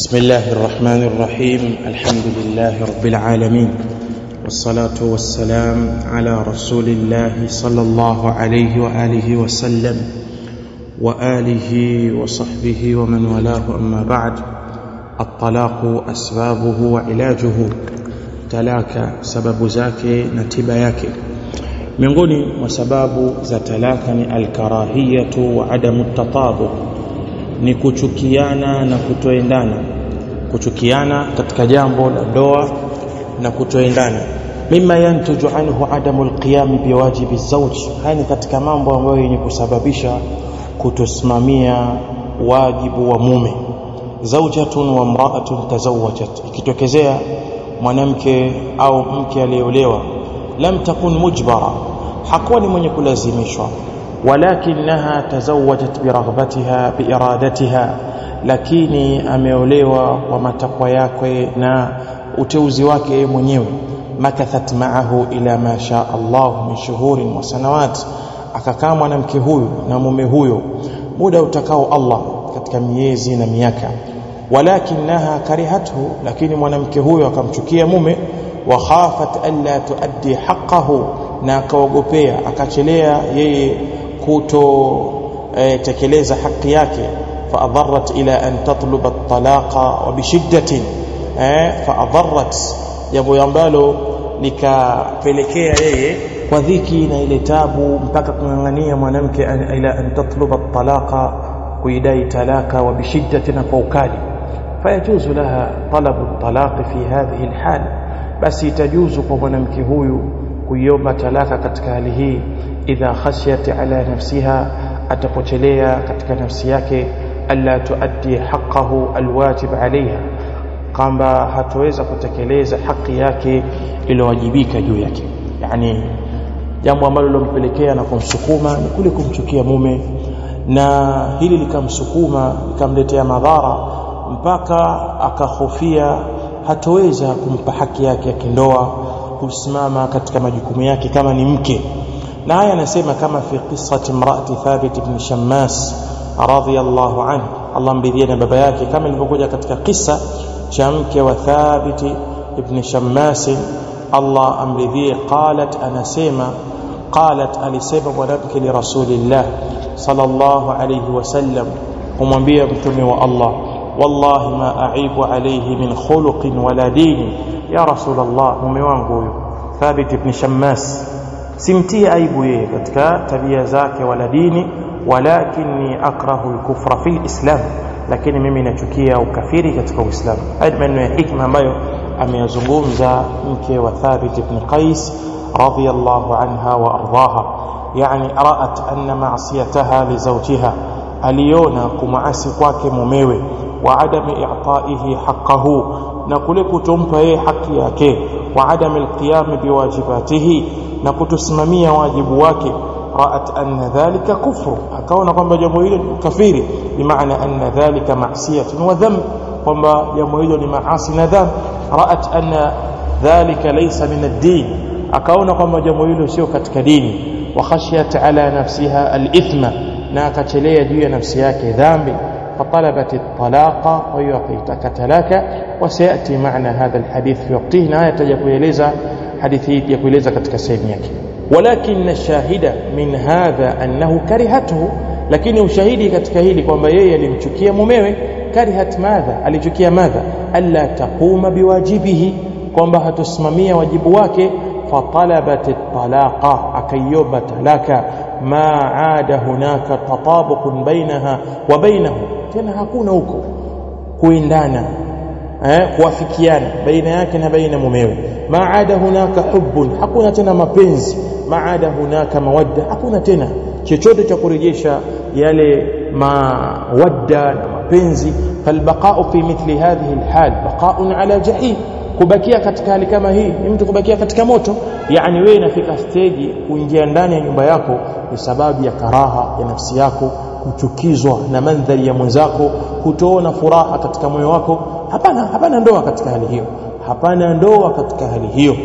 بسم الله الرحمن الرحيم. الحمد لله رب العالمين. والصلاة والسلام على رسول الله صلى الله عليه وآله وسلم وآله وصحبه ومن والاه. أما بعد الطلاق أسبابه وعلاجه. talaka sababu zake na tiba yake miongoni mwa sababu za talaka ni alkarahiyatu wa ni kuchukiana na kutoendana kuchukiana katika jambo la ndoa na kutoendana mima yantuju anhu adamu alqiyam biwajibi zauji haya ni katika mambo ambayo yenye kusababisha kutosimamia wajibu wa mume. Zaujatun wa mraatun tazawajat ikitokezea mwanamke au mke aliyeolewa lam takun mujbara hakuwa ni mwenye kulazimishwa walakinaha tazawajat biraghbatiha biiradatiha. Lakini ameolewa kwa matakwa yake na uteuzi wake mwenyewe. Makathat ma'ahu ila ma sha Allah min shuhurin wa sanawat. Akakaa mwanamke huyu na mume huyo. Muda utakao Allah katika miezi na miaka. Walakinaha karihathu lakini mwanamke huyo akamchukia mume. Wa khafat alla tuaddi haqqahu na akaogopea akachelea yeye kuto e, tekeleza haki yake faadharat ila an tatluba at-talaqa wa bishiddatin eh faadharat jambo ambalo likapelekea yeye kwa dhiki na ile tabu mpaka kungangania mwanamke ila an tatluba at-talaqa kuidai talaka wa bishiddatin kwa ukali فيجوز لها طلب الطلاق في هذه الحال بس تجوز kwa mwanamke huyu kuiomba talaka katika hali hii idha khashyat ala nafsiha atapotelea katika nafsi yake alla tuaddi haqqahu alwajib alaiha kwamba hatoweza kutekeleza haki yake iliyowajibika juu yake. Yani jambo ambalo lilompelekea na kumsukuma ni kule kumchukia mume na hili likamsukuma likamletea madhara mpaka akahofia hatoweza kumpa haki yake ya kindoa kusimama katika majukumu yake kama ni mke na haya anasema kama fi qissati imraati thabit ibn shammas radhiyallahu anhu Allah mbidhia na baba yake kama ilivyokuja katika kisa cha mke wa thabit ibn shammas Allah amridhie qalat anasema qalat alisema mwanamke li rasulillah sallallahu alayhi wasallam kumwambia mtume wa Allah والله ما أعيب عليه من خلق ولا دين يا رسول الله mume wangu huyo Thabit ibn Shammas simtii aibu yeye katika tabia zake wala dini walakinni akrahu al-kufra fi al-islam lakini mimi nachukia ukafiri katika uislamu haya maneno ya hikma ambayo ameyazungumza mke wa Thabit ibn Qais radiyallahu anha wa ardaha yani ra'at anna ma'siyataha li zawjiha aliona kumaasi kwake mumewe haqqahu na kule kutompa yeye haki yake wa adami alqiyam biwajibatihi na kutosimamia wajibu wake ra'at anna dhalika kufru akaona kwamba jambo hilo kafiri bimaana anna dhalika ma'siyatun wa dhanb kwamba jambo hilo ni maasi na dhambi ra'at anna dhalika laysa min ad-din akaona kwamba jambo hilo sio katika dini wa khashiyat ala nafsiha al-ithma na akachelea juu ya nafsi yake dhambi فطلبت الطلاق ويعطيتك تلاك وسياتي معنى هذا الحديث في وقته نهايه تجكوeleza hadithi hii ya kueleza katika sehemu yake. Walakin shahida min hadha annahu karihatuhu lakini ushahidi katika hili kwamba yeye alimchukia mumewe karihat madha alichukia madha alla taquma biwajibihi kwamba hatosimamia wajibu wake. Fatalabat talaqa akaiomba talaka. Ma ada hunaka tatabuqun bainaha wa bainahu tena hakuna huko. Kuendana eh kuafikiana baina yake na baina mumewe. Maada hunaka hubbun hakuna tena mapenzi. Maada hunaka mawadda hakuna tena chochote cha kurejesha yale mawadda na mapenzi. Falbaqa'u fi mithli hadhihi alhal baqa'un ala jahim kubakia katika hali kama hii. Ni mtu kubakia katika moto. Yani wewe inafika stage kuingia ndani ya nyumba yako ni sababu ya karaha ya nafsi yako kuchukizwa na mandhari ya mwenzako kutoona furaha katika moyo wako hapana hapana ndoa katika hali hiyo. Hapana ndoa katika hali hiyo.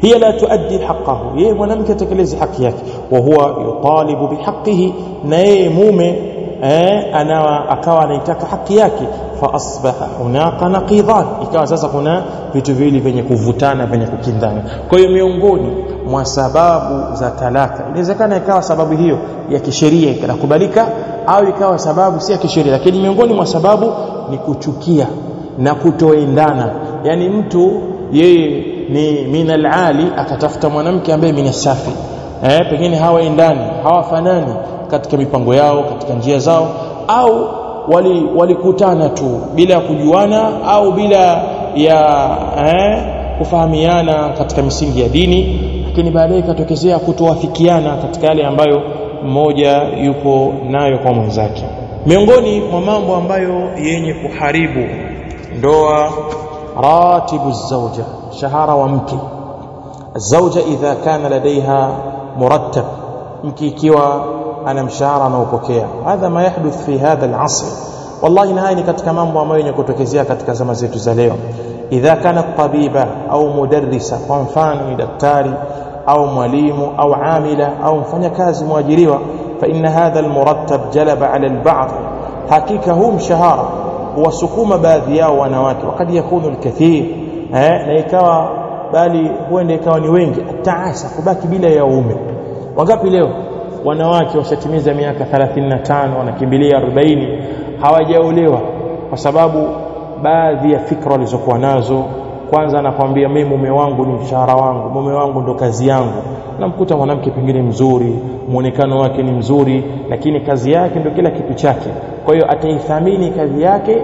Hiya la tuaddi haqqahu. Yeye mwanamke atekeleze haki yake. Wa huwa yutalibu bihaqqihi. Na yeye mume eh, ana akawa anaitaka haki yake. Fa asbaha hunaka naqidan. Ikawa sasa kuna vitu viwili vyenye kuvutana vyenye kukindana. Kwa hiyo miongoni mwa sababu za talaka inawezekana ikawa sababu hiyo ya kisheria ikakubalika au ikawa sababu si ya kisheria lakini miongoni mwa sababu ni kuchukia na kutoendana. Yani mtu yeye ni minal ali akatafuta mwanamke ambaye minasafi eh pengine hawaendani hawafanani katika mipango yao katika njia zao au walikutana wali tu bila ya kujuana au bila ya eh, kufahamiana katika misingi ya dini. Lakini baadaye ikatokezea kutowafikiana katika yale ambayo mmoja yupo nayo kwa mwenzake. Miongoni mwa mambo ambayo yenye kuharibu ndoa ratibu shahara wa mke الزوجة إذا كان لديها مرتب mke ikiwa ana mshahara anaopokea hadha ma yahduth fi hadha al-asr wallahi na haya ni katika mambo ambayo yenye kutokezea katika zama zetu za leo idha kana tabiba au mudarrisa kwa mfano ni daktari au mwalimu au amila au mfanyakazi mwajiriwa fa inna hadha al-murattab jalaba ala al-ba'd hakika huu mshahara huwasukuma baadhi yao wanawake. Wakati yakunu al-kathir eh na ikawa bali huenda ikawa ni wengi. Ataasa kubaki bila ya ume wangapi leo wanawake washatimiza miaka 35 wanakimbilia 40 hawajaolewa kwa sababu baadhi ya fikra walizokuwa nazo kwanza anakwambia mimi mume wangu ni mshahara wangu mume wangu ndo kazi yangu. Namkuta mwanamke pengine mzuri mwonekano wake ni mzuri lakini kazi yake ndo kila kitu chake. Kwa hiyo ataithamini kazi yake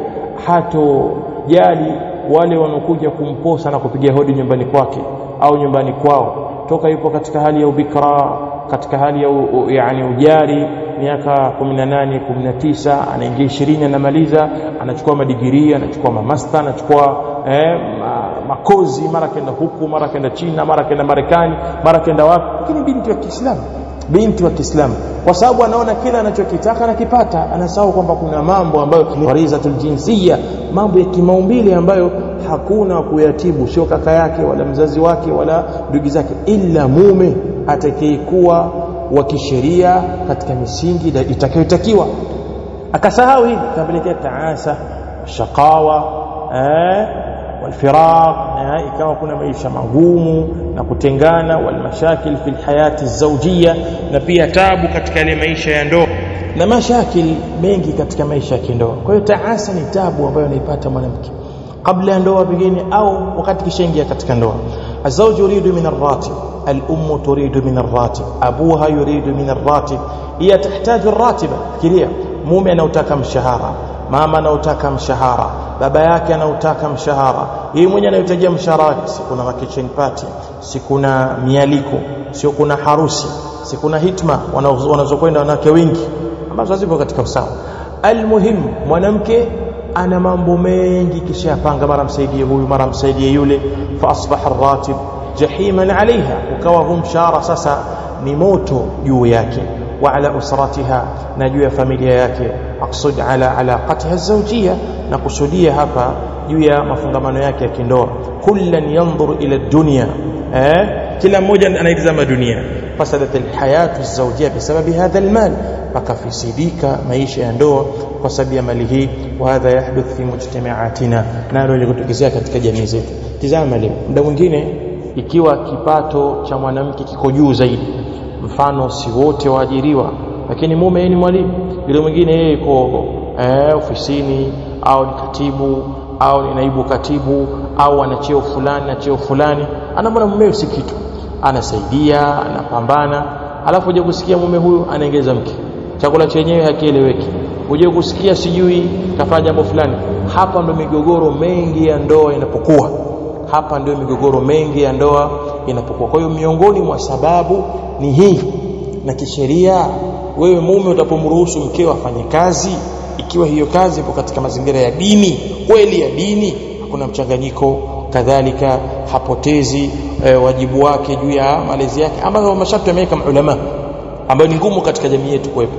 hatojali wale wanaokuja kumposa na kupiga hodi nyumbani kwake au nyumbani kwao. Toka yupo katika hali ya ubikra katika hali ya u, yani ujari miaka 18 19 anaingia 20 anamaliza anachukua madigirii anachukua mamasta anachukua eh, ma, makozi mara kenda huku mara kenda China mara kenda Marekani mara kenda wapi. Lakini binti wa Kiislamu binti wa Kiislamu kwa sababu anaona kila anachokitaka anakipata anasahau kwamba kuna mambo ambayo farizatul jinsia mambo ya kimaumbile ambayo hakuna kuyatibu sio kaka yake wala mzazi wake wala ndugu zake ila mume atakayekuwa wa kisheria katika misingi itakayotakiwa. Akasahau hili kapelekea taasa shakawa eh والفراق نهائي كما كنا ميشا مغوم نكتنغانا والمشاكل في الحياة الزوجية نبيا تابو كتك لميشا يندو نمشاكل مينكي كتك ميشا كندو كوي تعاسني تابو وبيو نيباتا منمكي قبل يندو بغيني أو وكتك شنجي كتك ندو. الزوج يريد من الراتب الأم تريد من الراتب أبوها يريد من الراتب. هي تحتاج الراتبة كليا مومي نوتاكم شهارا ماما نوتاكم شهارا baba yake anautaka mshahara. Yeye mwenyewe anayotajia mshahara wake. Si kuna kitchen party si kuna mialiko sio kuna harusi si kuna hitma wanazokwenda wanawake wengi ambazo hazipo katika usawa. Almuhim mwanamke ana mambo mengi kisha yapanga mara msaidie huyu mara msaidie yule. Fa asbaha ratib jahiman alaiha ukawa huu mshahara sasa ni moto juu yake wa أسرتها ya familia yake. Alaqatiha alzawjiyya na kusudia hapa juu ya mafungamano yake ya kindoa. Yanzur ila dunya eh kila mmoja anaitazama dunia. Fasadat alhayatu alzawjiyya bisababi hadha almal pakafisidika maisha ya ndoa kwa sababu ya mali hii. Wa hadha yahduth fi mujtamaatina nalo likutokezea katika jamii zetu. Tizama leo mwingine ikiwa kipato cha mwanamke kiko juu zaidi mfano si wote waajiriwa. Lakini mume ni mwalimu. Yule mwingine yeye yuko eh, ofisini au ni katibu au ni naibu katibu au ana cheo fulani na cheo fulani. Anamwona mumewe si kitu? Anasaidia anapambana. Alafu uje kusikia mume huyu anaongeza mke. Chakula chenyewe hakieleweki. Uje kusikia sijui kafanya jambo fulani. Hapa ndio migogoro mengi ya ndoa inapokuwa. Hapa ndio migogoro mengi ya ndoa inapokuwa. Kwa hiyo miongoni mwa sababu ni hii na kisheria wewe mume utapomruhusu mkeo afanye kazi ikiwa hiyo kazi ipo katika mazingira ya dini kweli ya dini hakuna mchanganyiko. Kadhalika hapotezi e, wajibu wake juu ya malezi yake ambayo masharti yameweka maulama ambayo ni ngumu katika jamii yetu kuwepo.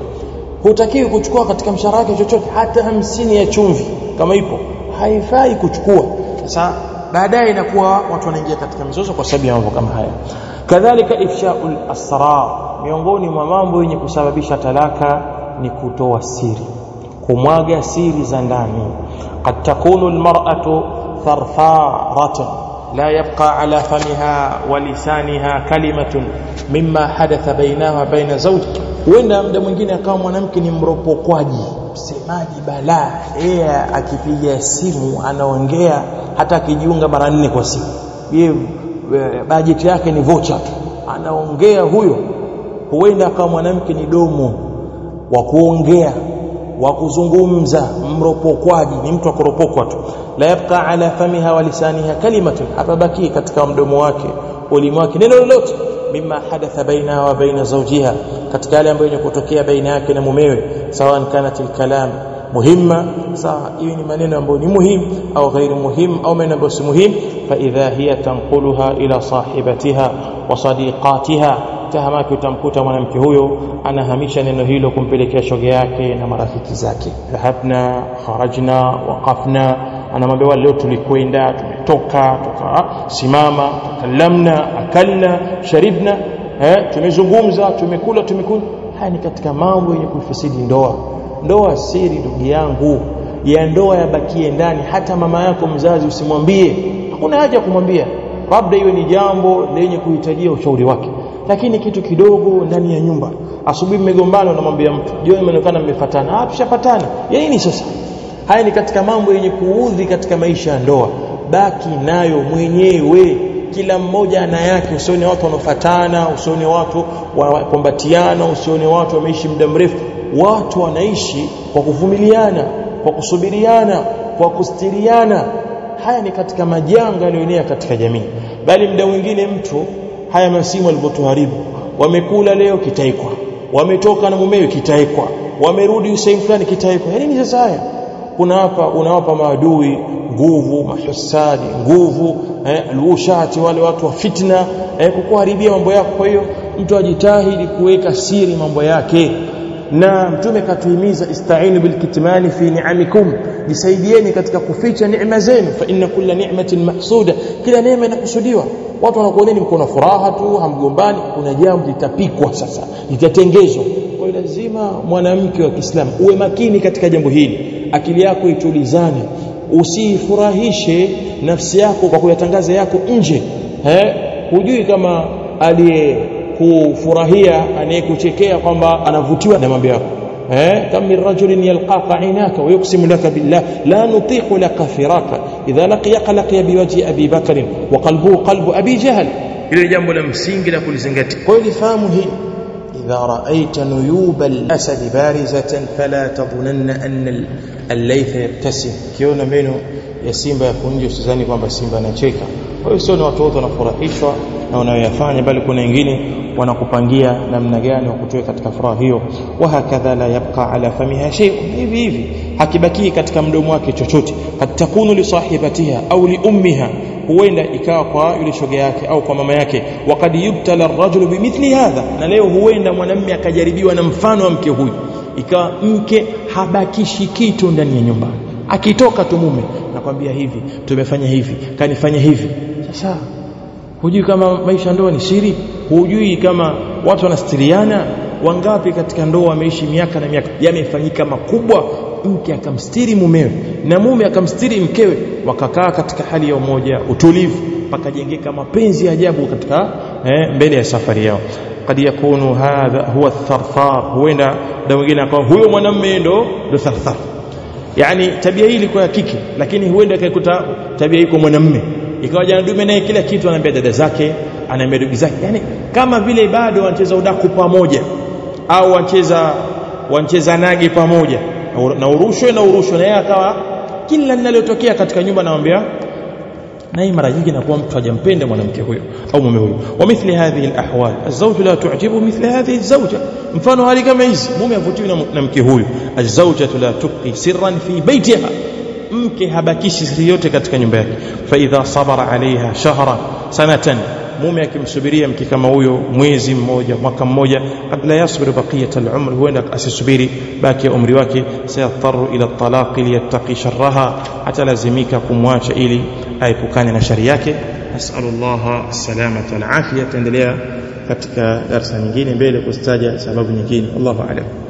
Hutakiwi kuchukua katika mshahara wake chochote hata hamsini ya chumvi kama ipo haifai kuchukua. Sasa baadaye inakuwa watu wanaingia katika mizozo kwa sababu ya mambo kama haya. Kadhalika ifshaul asrar miongoni mwa mambo yenye kusababisha talaka ni kutoa siri kumwaga siri za ndani. Qad takunu almar'atu tharfaratan la yabqa ala famiha wa lisaniha kalimatun mimma hadatha bainaha wa baina zauji huenda mda mwingine akawa mwanamke ni mropokwaji msemaji balaa yeye akipiga simu anaongea hata akijiunga mara nne kwa siku. Yeye bajeti yake ni vocha tu. Anaongea huyo. Huenda akawa mwanamke ni domo. Wa kuongea wa kuzungumza mropokwaji ni mtu akuropokwa tu. La yabqa ala famiha wa lisaniha kalimatun atabaki katika mdomo wake ulimi wake neno lolote. Mima hadatha bainaha wa baina zawjiha katika yale ambayo yenye kutokea baina yake na mumewe sawa kanat alkalam muhimma sawa iwe ni maneno ambayo ni muhimu au ghairi muhimu au maneno ambayo si muhimu. Fa idha hiya tanquluha ila sahibatiha wa sadiqatiha tahamaki utamkuta mwanamke huyo anahamisha neno hilo kumpelekea shoge yake na marafiki zake. Dhahabna kharajna waqafna anamwambia leo tulikwenda tumetoka tukasimama tukallamna akalna sharibna eh tumezungumza tumekula tumekunywa haya ni katika mambo yenye kufisidi ndoa ndoa siri ndugu yangu. Ya ndoa yabakie ndani. Hata mama yako mzazi usimwambie. Hakuna haja kumwambia. Labda iwe ni jambo lenye kuhitajia ushauri wake. Lakini kitu kidogo ndani ya nyumba. Asubuhi mmegombana unamwambia mtu. Jioni mmeonekana mmefatana. Ah tushapatana ya nini sasa? Haya ni katika mambo yenye kuudhi katika maisha ya ndoa. Baki nayo mwenyewe kila mmoja ana yake. Usione watu wanaofatana usione watu wanapombatiana usione watu wameishi muda mrefu. Watu wanaishi kwa kuvumiliana kwa kusubiriana kwa kustiriana. Haya ni katika majanga yaliyoenea katika jamii. Bali muda mwingine mtu haya masimu alipotuharibu wamekula leo kitaikwa wametoka na mumewe kitaikwa wamerudi sehemu fulani kitaikwa. Yani ni sasa haya. Kuna hapa unawapa maadui nguvu mahusadi nguvu eh, alushati wale watu wa fitna eh, kukuharibia mambo yako. Kwa hiyo mtu ajitahidi kuweka siri mambo yake. Na mtume katuhimiza istainu bilkitmani fi ni'amikum. Jisaidieni katika kuficha neema zenu. Fa inna kulla ni'matin mahsuda kila neema inakusudiwa. Watu wanakuoneni mko na furaha tu hamgombani. Kuna jambo litapikwa sasa litatengezwa. Kwa lazima mwanamke wa Kiislamu uwe makini katika jambo hili. Akili yako itulizane usifurahishe nafsi yako kwa kuyatangaza yako nje. Eh hujui kama aliye kufurahia anayekuchekea kwamba anavutiwa na mambo yako. Eh kam min rajulin yalqaka inaka wa yuqsimu laka billah la nutiqu laka firaka idha laqiyaka laqiya biwajhi abi bakr wa qalbuhu qalbu abi jahl. Ile jambo la msingi la إذا رأيت نيوب الأسد بارزة فلا تظنن أن الليث يبتسم. كيونا منه يا سيمبا يكون جو سيزاني كما سيمبا ويسون وطوطة نفرحيشة ونا يفاني بل كنا ينجيني ونا كوبانجيا نمنا جاني وهكذا لا يبقى على فمها شيء إيفي إيفي حكي بكي كتك تشوتي قد تكون لصاحبتها أو لأمها huenda ikawa kwa yule shoga yake au kwa mama yake. Waqad yubtala ar-rajulu bimithli hadha. Na leo huenda mwanamume akajaribiwa na mfano wa mke huyu. Ikawa mke habakishi kitu ndani ya nyumba. Akitoka tu mume nakwambia hivi tumefanya hivi kanifanya hivi. Sasa hujui kama maisha ndoa ni siri? Hujui kama watu wanastiriana wangapi katika ndoa wameishi miaka na miaka? Yamefanyika makubwa mke akamstiri mumewe na mume akamstiri mkewe wakakaa katika hali ya umoja utulivu pakajengeka mapenzi ya ajabu katika eh, mbele ya safari yao. Kad yakunu hadha huwa tharthar huenda da mwingine akawa huyo mwanamume ndo ndo tharthar. Yani tabia hii ilikuwa ya kike lakini huenda akakuta tabia hii kwa mwanamume. Ikawa jana dume naye kila kitu anaambia dada zake anaambia ndugu zake. Yani kama vile bado wanacheza udaku pamoja au wanacheza wanacheza nage pamoja na urushwe na urushwe na yeye akawa kila linalotokea katika nyumba anamwambia na hii mara nyingi inakuwa mtu hajampenda mwanamke huyo au mume huyo wa mithli hadhihi alahwal azwaj la tu'jibu mithli hadhihi alzawja mfano hali kama hizi mume avutiwi na mke huyo azwajatu la tuqi sirran fi baytiha mke habakishi siri yote katika nyumba yake fa idha sabara alaiha shahra sanatan mume akimsubiria mke kama huyo mwezi mmoja mwaka mmoja kabla yasbiru baqiyat al-umr huenda asisubiri baki ya umri wake sayataru ila talaqi liyattaqi sharraha atalazimika kumwacha ili aepukane na shari yake. Nasallallahu salamata wal afiyah taendelea katika darasa nyingine mbele kustaja sababu nyingine. Allahu a'lam